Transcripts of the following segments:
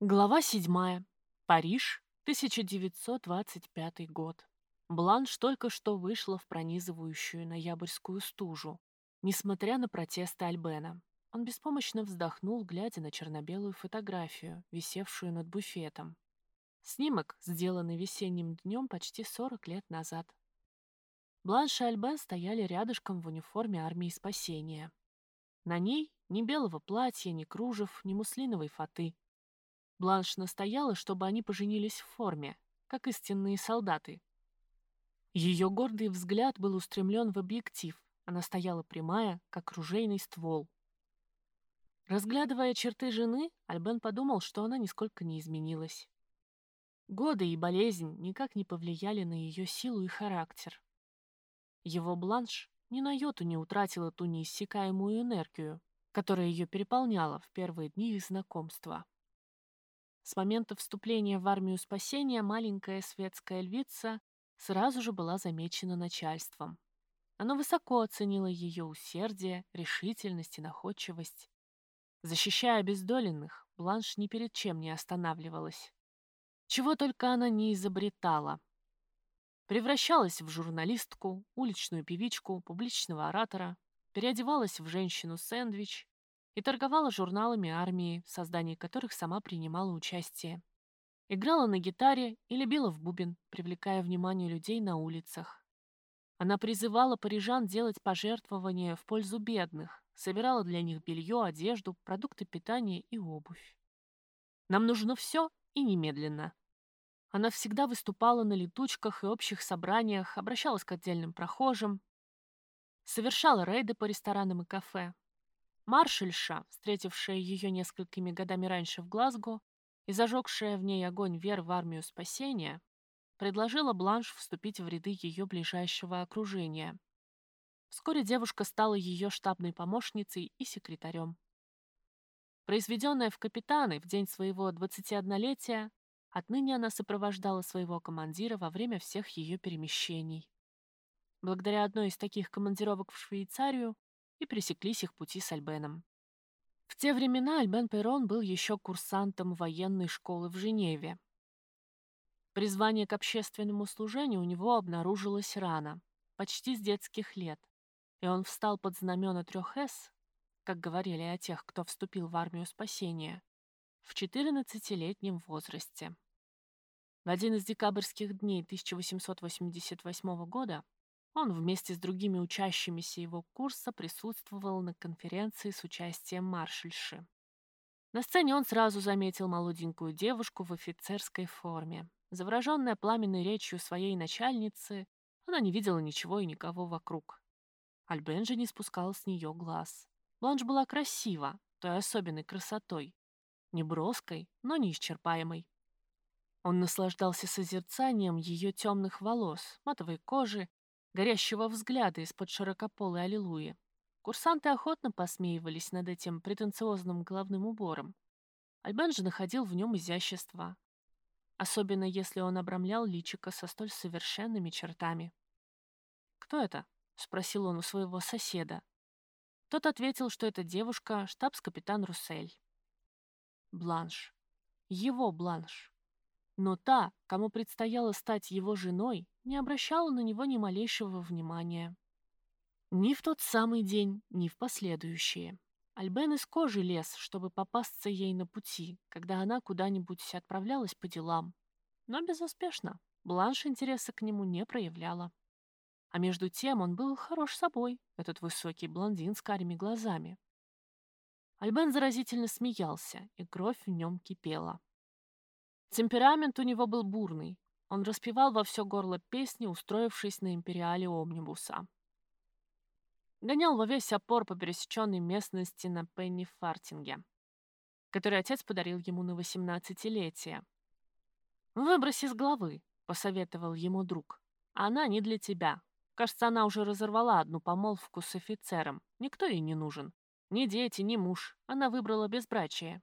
Глава 7. Париж, 1925 год. Бланш только что вышла в пронизывающую ноябрьскую стужу, несмотря на протесты Альбена. Он беспомощно вздохнул, глядя на черно-белую фотографию, висевшую над буфетом. Снимок, сделанный весенним днем почти 40 лет назад. Бланш и Альбен стояли рядышком в униформе армии спасения. На ней ни белого платья, ни кружев, ни муслиновой фаты — Бланш настояла, чтобы они поженились в форме, как истинные солдаты. Ее гордый взгляд был устремлен в объектив, она стояла прямая, как ружейный ствол. Разглядывая черты жены, Альбен подумал, что она нисколько не изменилась. Годы и болезнь никак не повлияли на ее силу и характер. Его бланш ни на йоту не утратила ту неиссякаемую энергию, которая ее переполняла в первые дни их знакомства. С момента вступления в армию спасения маленькая светская львица сразу же была замечена начальством. Оно высоко оценило ее усердие, решительность и находчивость. Защищая обездоленных, Бланш ни перед чем не останавливалась. Чего только она не изобретала. Превращалась в журналистку, уличную певичку, публичного оратора, переодевалась в женщину-сэндвич, и торговала журналами армии, в создании которых сама принимала участие. Играла на гитаре или била в бубен, привлекая внимание людей на улицах. Она призывала парижан делать пожертвования в пользу бедных, собирала для них белье, одежду, продукты питания и обувь. Нам нужно все и немедленно. Она всегда выступала на летучках и общих собраниях, обращалась к отдельным прохожим, совершала рейды по ресторанам и кафе, Маршальша, встретившая ее несколькими годами раньше в Глазго и зажегшая в ней огонь веры в армию спасения, предложила Бланш вступить в ряды ее ближайшего окружения. Вскоре девушка стала ее штабной помощницей и секретарем. Произведенная в капитаны в день своего 21-летия, отныне она сопровождала своего командира во время всех ее перемещений. Благодаря одной из таких командировок в Швейцарию и пресеклись их пути с Альбеном. В те времена Альбен Перрон был еще курсантом военной школы в Женеве. Призвание к общественному служению у него обнаружилось рано, почти с детских лет, и он встал под знамена трех «С», как говорили о тех, кто вступил в армию спасения, в 14-летнем возрасте. В один из декабрьских дней 1888 года он вместе с другими учащимися его курса присутствовал на конференции с участием маршальши. На сцене он сразу заметил молоденькую девушку в офицерской форме. Завороженная пламенной речью своей начальницы, она не видела ничего и никого вокруг. Альбен же не спускал с нее глаз. Бланш была красива, той особенной красотой. Не броской, но неисчерпаемой. Он наслаждался созерцанием ее темных волос, матовой кожи горящего взгляда из-под широкополой аллилуйи. Курсанты охотно посмеивались над этим претенциозным головным убором. Альбен же находил в нем изящество, особенно если он обрамлял личико со столь совершенными чертами. «Кто это?» — спросил он у своего соседа. Тот ответил, что это девушка, штабс-капитан Руссель. Бланш. Его Бланш. Но та, кому предстояло стать его женой, не обращала на него ни малейшего внимания. Ни в тот самый день, ни в последующие. Альбен из кожи лез, чтобы попасться ей на пути, когда она куда-нибудь отправлялась по делам. Но безуспешно. Бланш интереса к нему не проявляла. А между тем он был хорош собой, этот высокий блондин с карими глазами. Альбен заразительно смеялся, и кровь в нем кипела. Темперамент у него был бурный, он распевал во все горло песни, устроившись на империале омнибуса. Гонял во весь опор по пересеченной местности на Пенни-Фартинге, который отец подарил ему на восемнадцатилетие. «Выбрось из головы», — посоветовал ему друг. «Она не для тебя. Кажется, она уже разорвала одну помолвку с офицером. Никто ей не нужен. Ни дети, ни муж. Она выбрала безбрачие».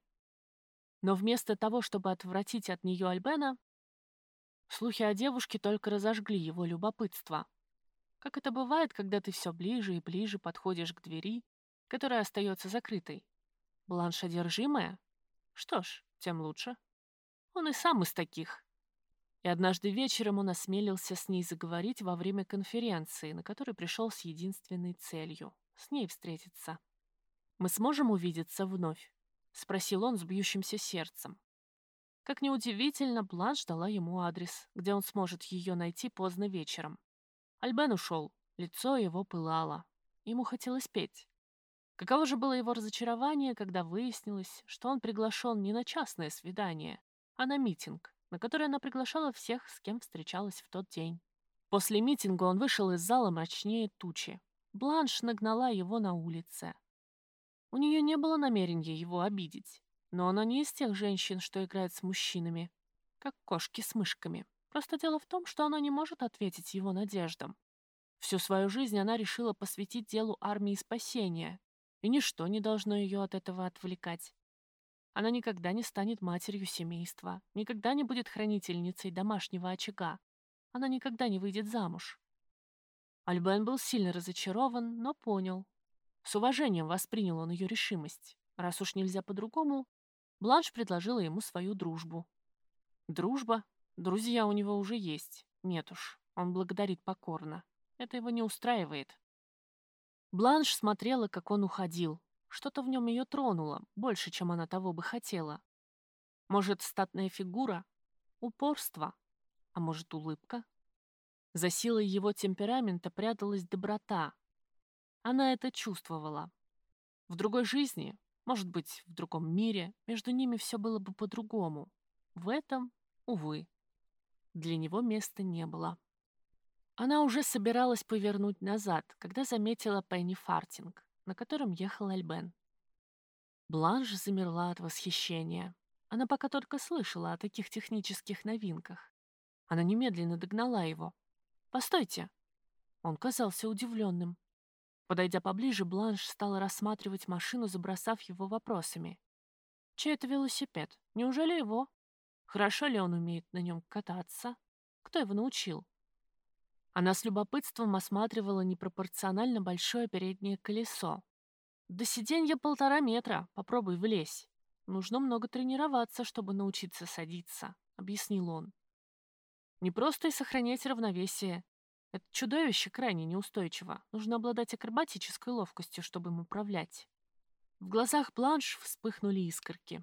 Но вместо того, чтобы отвратить от нее Альбена, Слухи о девушке только разожгли его любопытство. Как это бывает, когда ты все ближе и ближе подходишь к двери, которая остается закрытой? Бланш одержимая? Что ж, тем лучше. Он и сам из таких. И однажды вечером он осмелился с ней заговорить во время конференции, на которой пришел с единственной целью — с ней встретиться. «Мы сможем увидеться вновь?» — спросил он с бьющимся сердцем. Как неудивительно, Бланш дала ему адрес, где он сможет ее найти поздно вечером. Альбен ушел, лицо его пылало. Ему хотелось петь. Каково же было его разочарование, когда выяснилось, что он приглашен не на частное свидание, а на митинг, на который она приглашала всех, с кем встречалась в тот день. После митинга он вышел из зала мрачнее тучи. Бланш нагнала его на улице. У нее не было намерения его обидеть, но она не из тех женщин, что играют с мужчинами, как кошки с мышками. Просто дело в том, что она не может ответить его надеждам. Всю свою жизнь она решила посвятить делу армии спасения, и ничто не должно ее от этого отвлекать. Она никогда не станет матерью семейства, никогда не будет хранительницей домашнего очага. Она никогда не выйдет замуж. Альбен был сильно разочарован, но понял. С уважением воспринял он ее решимость. Раз уж нельзя по-другому, Бланш предложила ему свою дружбу. Дружба? Друзья у него уже есть. Нет уж, он благодарит покорно. Это его не устраивает. Бланш смотрела, как он уходил. Что-то в нем ее тронуло, больше, чем она того бы хотела. Может, статная фигура? Упорство? А может, улыбка? За силой его темперамента пряталась доброта. Она это чувствовала. В другой жизни, может быть, в другом мире, между ними все было бы по-другому. В этом, увы, для него места не было. Она уже собиралась повернуть назад, когда заметила Пенни Фартинг, на котором ехал Альбен. Бланш замерла от восхищения. Она пока только слышала о таких технических новинках. Она немедленно догнала его. «Постойте!» Он казался удивленным. Подойдя поближе, Бланш стала рассматривать машину, забросав его вопросами. «Чей это велосипед? Неужели его? Хорошо ли он умеет на нем кататься? Кто его научил?» Она с любопытством осматривала непропорционально большое переднее колесо. «До сиденья полтора метра, попробуй влезь. Нужно много тренироваться, чтобы научиться садиться», — объяснил он. «Не просто и сохранять равновесие. Это чудовище крайне неустойчиво. Нужно обладать акробатической ловкостью, чтобы им управлять». В глазах Бланш вспыхнули искорки.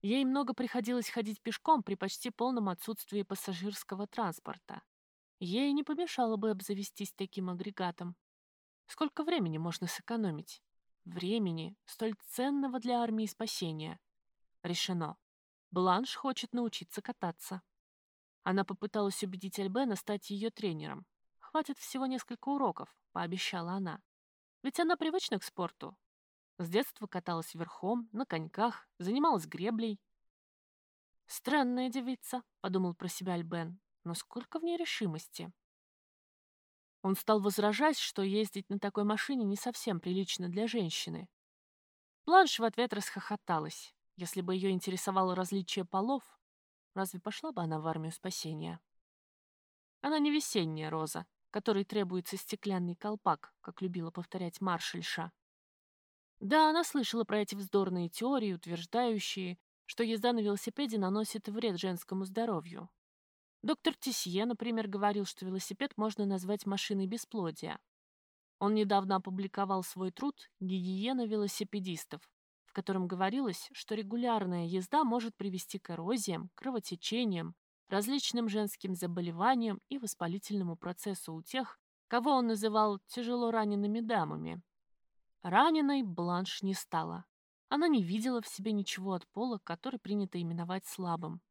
Ей много приходилось ходить пешком при почти полном отсутствии пассажирского транспорта. Ей не помешало бы обзавестись таким агрегатом. Сколько времени можно сэкономить? Времени, столь ценного для армии спасения. Решено. Бланш хочет научиться кататься. Она попыталась убедить Альбена стать ее тренером. «Хватит всего несколько уроков», — пообещала она. «Ведь она привычна к спорту. С детства каталась верхом, на коньках, занималась греблей». «Странная девица», — подумал про себя Альбен но сколько в ней решимости. Он стал возражать, что ездить на такой машине не совсем прилично для женщины. Бланш в ответ расхохоталась. Если бы ее интересовало различие полов, разве пошла бы она в армию спасения? Она не весенняя роза, которой требуется стеклянный колпак, как любила повторять маршальша. Да, она слышала про эти вздорные теории, утверждающие, что езда на велосипеде наносит вред женскому здоровью. Доктор Тисье, например, говорил, что велосипед можно назвать машиной бесплодия. Он недавно опубликовал свой труд «Гигиена велосипедистов», в котором говорилось, что регулярная езда может привести к эрозиям, кровотечениям, различным женским заболеваниям и воспалительному процессу у тех, кого он называл тяжело ранеными дамами. Раненой Бланш не стала. Она не видела в себе ничего от пола, который принято именовать слабым.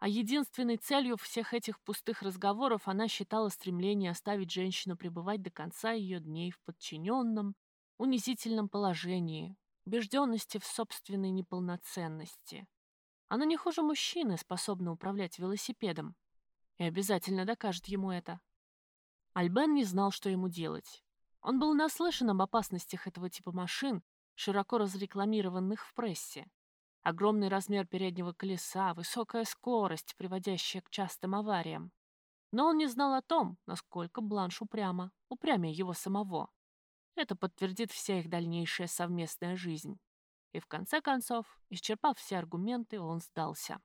А единственной целью всех этих пустых разговоров она считала стремление оставить женщину пребывать до конца ее дней в подчиненном, унизительном положении, убежденности в собственной неполноценности. Она не хуже мужчины, способна управлять велосипедом. И обязательно докажет ему это. Альбен не знал, что ему делать. Он был наслышан об опасностях этого типа машин, широко разрекламированных в прессе. Огромный размер переднего колеса, высокая скорость, приводящая к частым авариям. Но он не знал о том, насколько Бланш упряма, упрямее его самого. Это подтвердит вся их дальнейшая совместная жизнь. И в конце концов, исчерпав все аргументы, он сдался.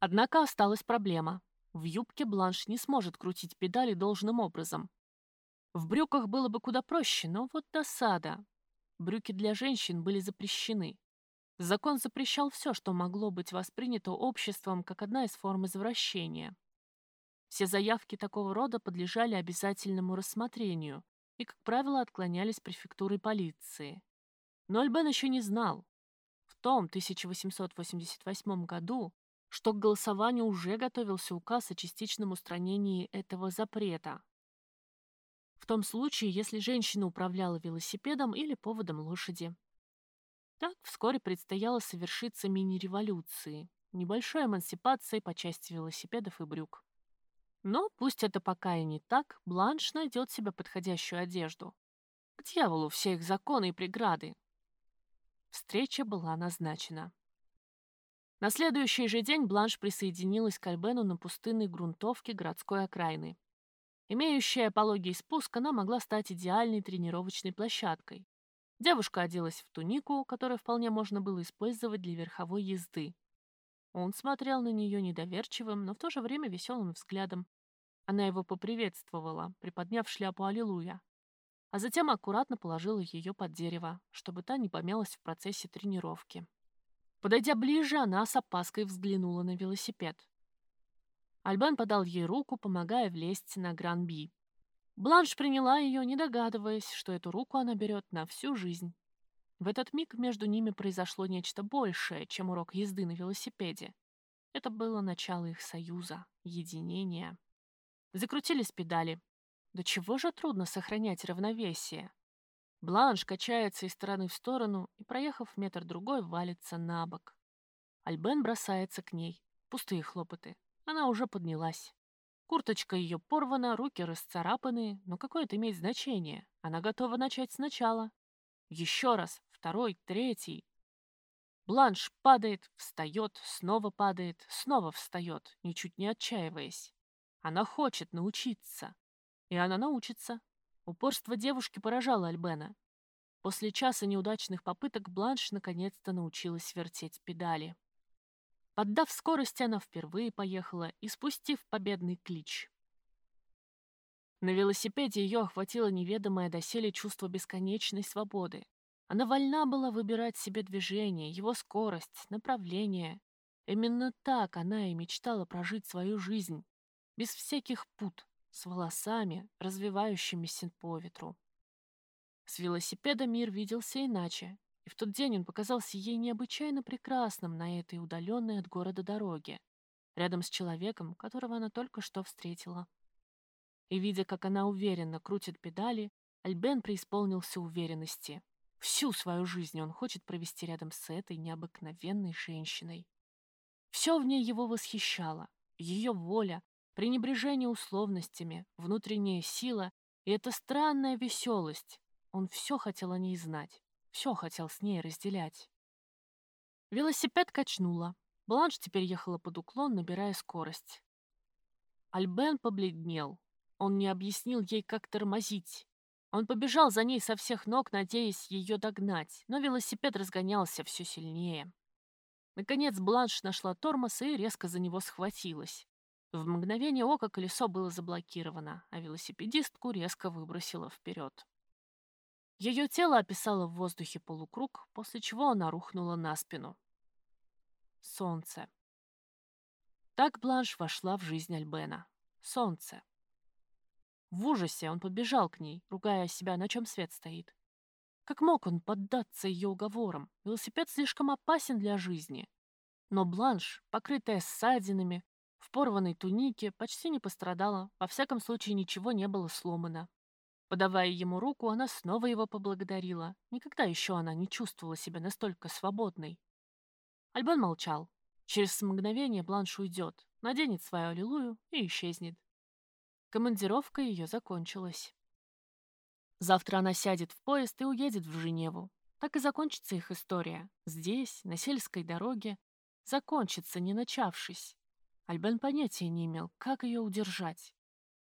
Однако осталась проблема. В юбке Бланш не сможет крутить педали должным образом. В брюках было бы куда проще, но вот досада. Брюки для женщин были запрещены. Закон запрещал все, что могло быть воспринято обществом как одна из форм извращения. Все заявки такого рода подлежали обязательному рассмотрению и, как правило, отклонялись префектурой полиции. Но Альбен еще не знал. В том 1888 году, что к голосованию уже готовился указ о частичном устранении этого запрета. В том случае, если женщина управляла велосипедом или поводом лошади. Так вскоре предстояло совершиться мини-революции, небольшой эмансипации по части велосипедов и брюк. Но пусть это пока и не так, Бланш найдет себе подходящую одежду. К дьяволу все их законы и преграды. Встреча была назначена. На следующий же день Бланш присоединилась к Альбену на пустынной грунтовке городской окраины. Имеющая пологий спуск, она могла стать идеальной тренировочной площадкой. Девушка оделась в тунику, которую вполне можно было использовать для верховой езды. Он смотрел на нее недоверчивым, но в то же время веселым взглядом. Она его поприветствовала, приподняв шляпу «Аллилуйя», а затем аккуратно положила ее под дерево, чтобы та не помялась в процессе тренировки. Подойдя ближе, она с опаской взглянула на велосипед. Альбан подал ей руку, помогая влезть на Гран-Би. Бланш приняла ее, не догадываясь, что эту руку она берет на всю жизнь. В этот миг между ними произошло нечто большее, чем урок езды на велосипеде. Это было начало их союза, единения. Закрутились педали. До чего же трудно сохранять равновесие? Бланш качается из стороны в сторону и, проехав метр-другой, валится на бок. Альбен бросается к ней. Пустые хлопоты. Она уже поднялась. Курточка ее порвана, руки расцарапаны, но какое это имеет значение? Она готова начать сначала. Еще раз, второй, третий. Бланш падает, встает, снова падает, снова встает, ничуть не отчаиваясь. Она хочет научиться. И она научится. Упорство девушки поражало Альбена. После часа неудачных попыток Бланш наконец-то научилась вертеть педали. Поддав скорости, она впервые поехала, и спустив победный клич. На велосипеде ее охватило неведомое доселе чувство бесконечной свободы. Она вольна была выбирать себе движение, его скорость, направление. Именно так она и мечтала прожить свою жизнь, без всяких пут, с волосами, развивающимися по ветру. С велосипеда мир виделся иначе, и в тот день он показался ей необычайно прекрасным на этой удаленной от города дороге, рядом с человеком, которого она только что встретила. И, видя, как она уверенно крутит педали, Альбен преисполнился уверенности. Всю свою жизнь он хочет провести рядом с этой необыкновенной женщиной. Все в ней его восхищало. Ее воля, пренебрежение условностями, внутренняя сила и эта странная веселость. Он все хотел о ней знать. Все хотел с ней разделять. Велосипед качнула. Бланш теперь ехала под уклон, набирая скорость. Альбен побледнел. Он не объяснил ей, как тормозить. Он побежал за ней со всех ног, надеясь ее догнать, но велосипед разгонялся все сильнее. Наконец Бланш нашла тормоз и резко за него схватилась. В мгновение ока колесо было заблокировано, а велосипедистку резко выбросило вперед. Ее тело описало в воздухе полукруг, после чего она рухнула на спину. Солнце. Так Бланш вошла в жизнь Альбена. Солнце. В ужасе он подбежал к ней, ругая себя, на чем свет стоит. Как мог он поддаться ее уговорам? Велосипед слишком опасен для жизни. Но Бланш, покрытая ссадинами, в порванной тунике, почти не пострадала, во всяком случае ничего не было сломано. Подавая ему руку, она снова его поблагодарила. Никогда еще она не чувствовала себя настолько свободной. Альбан молчал. Через мгновение Бланш уйдет, наденет свою аллилуйю и исчезнет. Командировка ее закончилась. Завтра она сядет в поезд и уедет в Женеву. Так и закончится их история. Здесь, на сельской дороге. Закончится, не начавшись. Альбан понятия не имел, как ее удержать.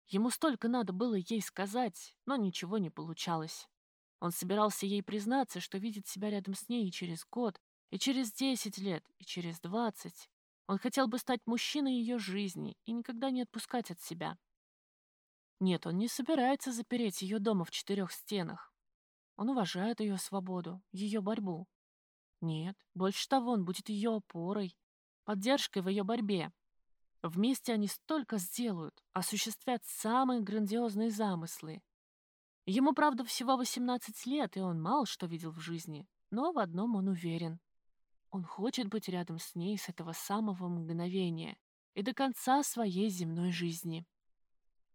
Ему столько надо было ей сказать, но ничего не получалось. Он собирался ей признаться, что видит себя рядом с ней и через год, И через 10 лет, и через 20 он хотел бы стать мужчиной ее жизни и никогда не отпускать от себя. Нет, он не собирается запереть ее дома в четырех стенах. Он уважает ее свободу, ее борьбу. Нет, больше того, он будет ее опорой, поддержкой в ее борьбе. Вместе они столько сделают, осуществят самые грандиозные замыслы. Ему, правда, всего 18 лет, и он мало что видел в жизни, но в одном он уверен. Он хочет быть рядом с ней с этого самого мгновения и до конца своей земной жизни.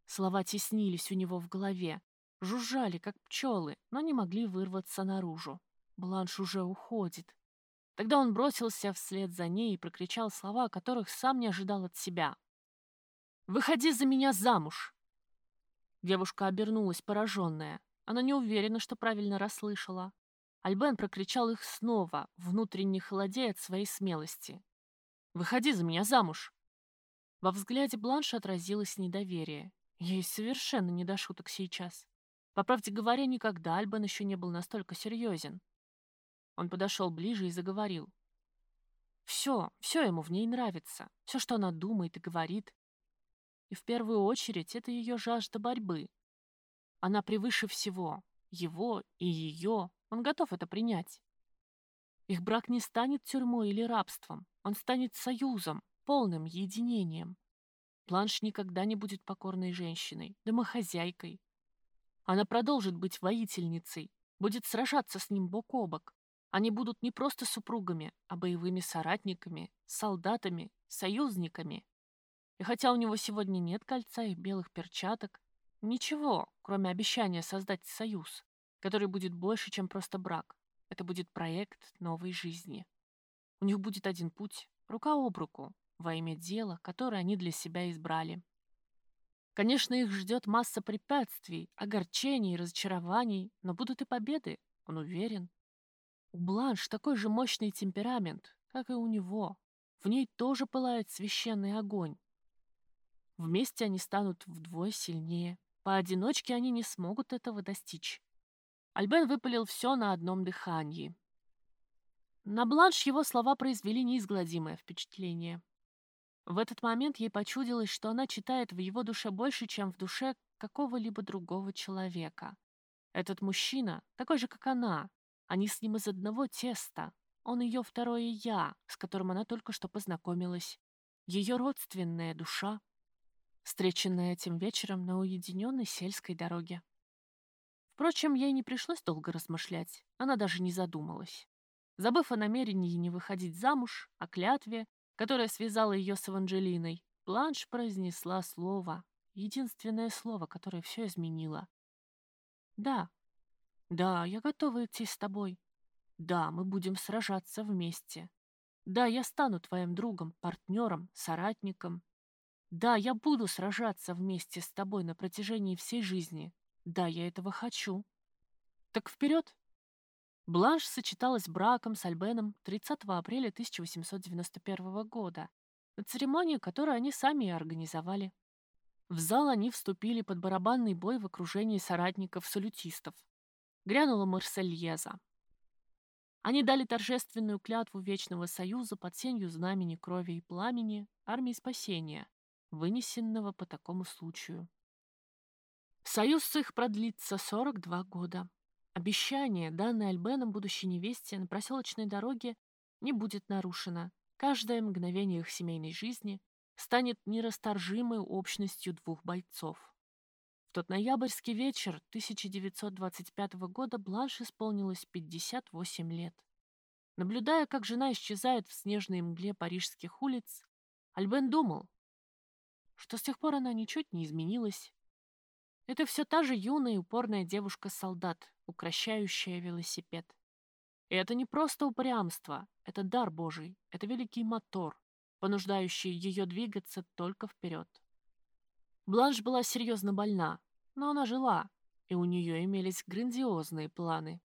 Слова теснились у него в голове, жужжали, как пчелы, но не могли вырваться наружу. Бланш уже уходит. Тогда он бросился вслед за ней и прокричал слова, которых сам не ожидал от себя. «Выходи за меня замуж!» Девушка обернулась, пораженная. Она не уверена, что правильно расслышала. Альбен прокричал их снова, внутренне холодея от своей смелости. «Выходи за меня замуж!» Во взгляде Бланш отразилось недоверие. Ей совершенно не до шуток сейчас. По правде говоря, никогда Альбен еще не был настолько серьезен. Он подошел ближе и заговорил. Все, все ему в ней нравится. Все, что она думает и говорит. И в первую очередь это ее жажда борьбы. Она превыше всего. Его и ее. Он готов это принять. Их брак не станет тюрьмой или рабством. Он станет союзом, полным единением. Планш никогда не будет покорной женщиной, домохозяйкой. Она продолжит быть воительницей, будет сражаться с ним бок о бок, они будут не просто супругами, а боевыми соратниками, солдатами, союзниками. И хотя у него сегодня нет кольца и белых перчаток, ничего, кроме обещания создать союз, который будет больше, чем просто брак. Это будет проект новой жизни. У них будет один путь, рука об руку, во имя дела, которое они для себя избрали. Конечно, их ждет масса препятствий, огорчений, разочарований, но будут и победы, он уверен. У Бланш такой же мощный темперамент, как и у него. В ней тоже пылает священный огонь. Вместе они станут вдвое сильнее. Поодиночке они не смогут этого достичь. Альбен выпалил все на одном дыхании. На Бланш его слова произвели неизгладимое впечатление. В этот момент ей почудилось, что она читает в его душе больше, чем в душе какого-либо другого человека. Этот мужчина, такой же, как она, они с ним из одного теста. Он ее второе «я», с которым она только что познакомилась. Ее родственная душа, встреченная этим вечером на уединенной сельской дороге. Впрочем, ей не пришлось долго размышлять, она даже не задумалась. Забыв о намерении не выходить замуж, о клятве, которая связала ее с Эванжелиной, Бланш произнесла слово, единственное слово, которое все изменило. «Да, да, я готова идти с тобой. Да, мы будем сражаться вместе. Да, я стану твоим другом, партнером, соратником. Да, я буду сражаться вместе с тобой на протяжении всей жизни. Да, я этого хочу. Так вперед! Бланш сочеталась браком с Альбеном 30 апреля 1891 года, на церемонию, которую они сами и организовали. В зал они вступили под барабанный бой в окружении соратников-салютистов, Грянула Марсельеза. Они дали торжественную клятву Вечного Союза под сенью знамени крови и пламени армии спасения, вынесенного по такому случаю. Союз их продлится 42 года. Обещание, данное Альбеном будущей невесте на проселочной дороге, не будет нарушено. Каждое мгновение их семейной жизни станет нерасторжимой общностью двух бойцов тот ноябрьский вечер 1925 года Бланш исполнилось 58 лет. Наблюдая, как жена исчезает в снежной мгле парижских улиц, Альбен думал, что с тех пор она ничуть не изменилась. Это все та же юная и упорная девушка-солдат, укращающая велосипед. И это не просто упрямство, это дар Божий, это великий мотор, понуждающий ее двигаться только вперед. Бланш была серьезно больна, но она жила, и у нее имелись грандиозные планы.